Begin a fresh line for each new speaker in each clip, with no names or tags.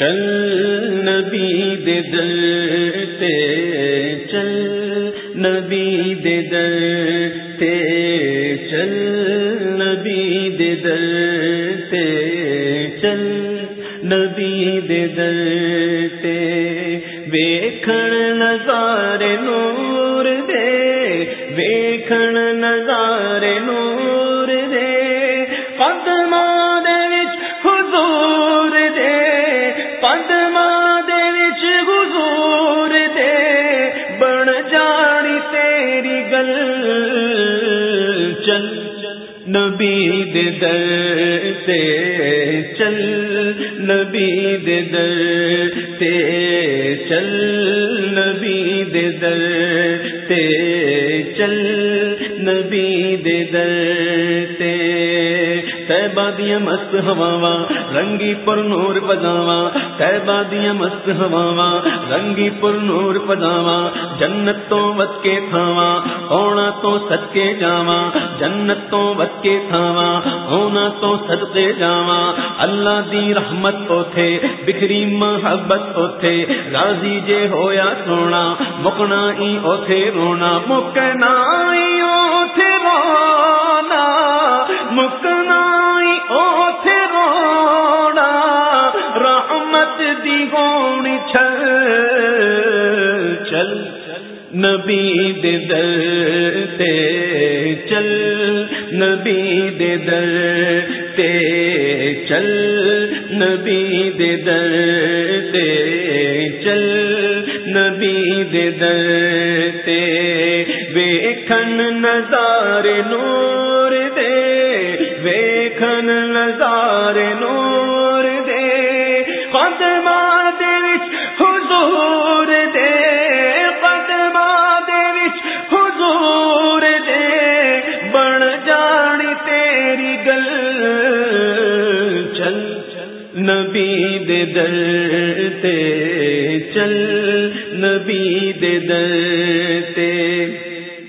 چل نبی دے دل تے چل نبی دے دل تے چل نبی دے دل تے چل نبی دے دل تے ویکھن نبی دے در تے چل نبی دے در تے چل نبی دے در تے چل نبی دے در تے بادیاں مست ہوا رنگی پر نور پجاوا بادیاں مست ہوا رنگی پر نور پجاوا جنت تو وت کے تھاوا ہونا تو سد کے جاوا جنت تو وت کے تھاوا ہونا تو سد کے جاوا اللہ دی رحمت تو تھے بکھری محبت تو تھے راضی جے ہویا سونا، مکنا ہی اوتھے رونا۔ مکنا ہی اوتھے رونا، مکنا رحمت دی گونی چل چل، نبی دے در تے چل، نبی دے در تے چل، نبی دے در تے چل، نبی دے در تے ویکھن نظار نور دے، ویکھن نظار نبی دے در تے چل نبی دے در تے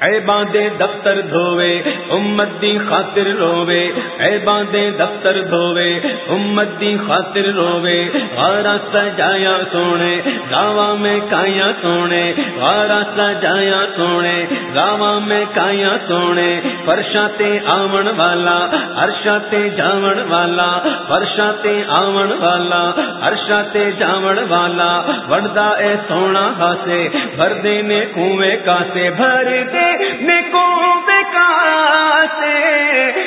اے باندے دفتر دھوے امت دی خاطر روے اے باندے دفتر دھوے امت دی خاطر روے غارا سجایا سونے گاوا میں کایا سونے۔ غارا سجایا سونے گاوا میں کایا سونے۔ فرشا تے آون والا ہرشا تے جاون والا فرشا تے آون والا ہرشا تے جاون والا۔ وڑدا اے سونا ہاسے بھر دے نے کنویں کاسے بھر دے کو سے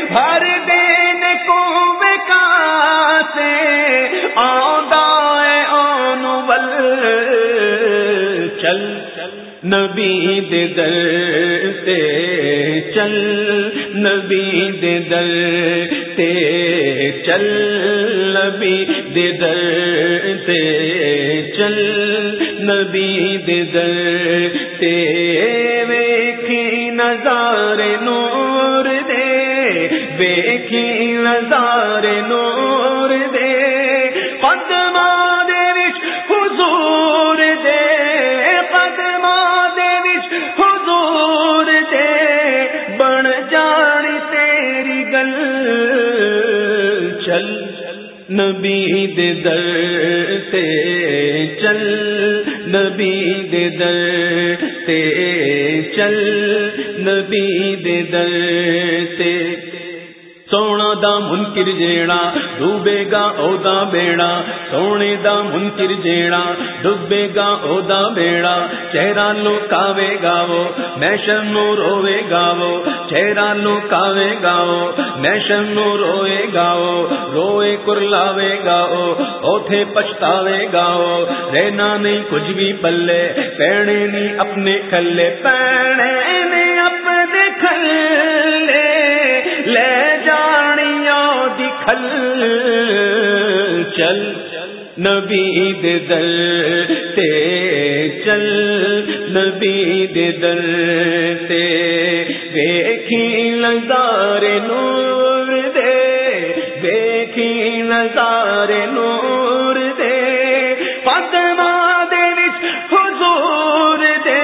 بھر دینے کو سے آن بل چل نبی دے در تے، چل نبی دے در تے، چل نبی دے در تے، چل نبی دے در تے۔ دے بیکھی نظار نور دے پدما وچ حضور دے پدما وچ حضور دے۔ بن جانی تیری گل، چل۔ نبی دے در تے چل۔ نبی دے در تے چل۔ نبی دے در تے سونا دا منکر جیڑا ڈوبے گا او بیڑا سونے دا منکر جیڑا ڈوبے گا او بیڑا چہرہ لو کاوے گاو میشن نو روے گاو چہرہ لو کاوے گاو میشن نو روئے گاو روئے کرلاوے گاو اوتھے پچھتاوے گاو رہنا نہیں کچھ بھی پلے پینے نہیں اپنے کھلے پینے چل، نبی دے در تے چل، نبی دے در تے ویکھی نظار نور دے، ویکھی نظار نور دے پدما دے وچ حضور دے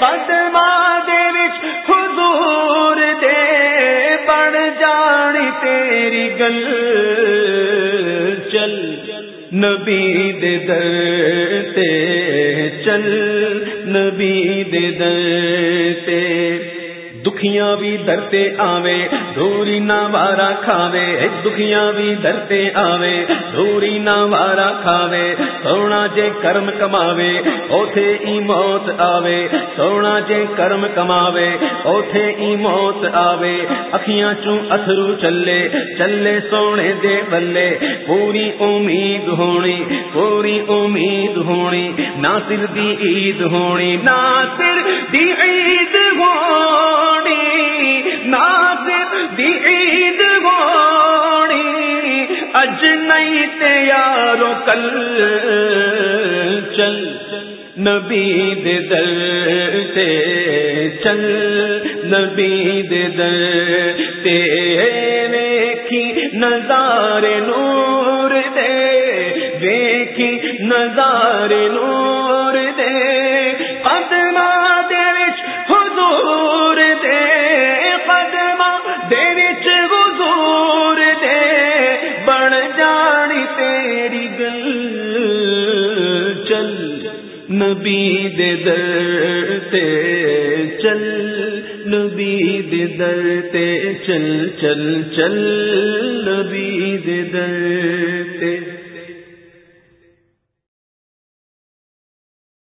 پدما دے وچ حضور دے بن جانی تیری گل نبی دے در تے چل نبی دے در دکھیاں بھی درتے آوے دوری نہ وارا کھاوے دکھیاں بھی درتے آوے دوری نہ وارا کھاوے سونا جے کرم کماوے اوتھے ای موت آوے سونا جے کرم کماوے اوتھے ای موت آوے اکھیاں چوں اتھرو چلے چلے سونے دے بلے پوری امید ہونی پوری امید ہونی ناصر دی عید ہونی ناصر دی عید دی عید گوڑی اج نہیں تیارو کل۔ چل، نبی دے در تے چل۔ نبی دے در تے ویکھی نظار نور دے۔ ویکھی نظار نور چل، نبی دے در تے چل، نبی دے در تے چل چل چل نبی دے در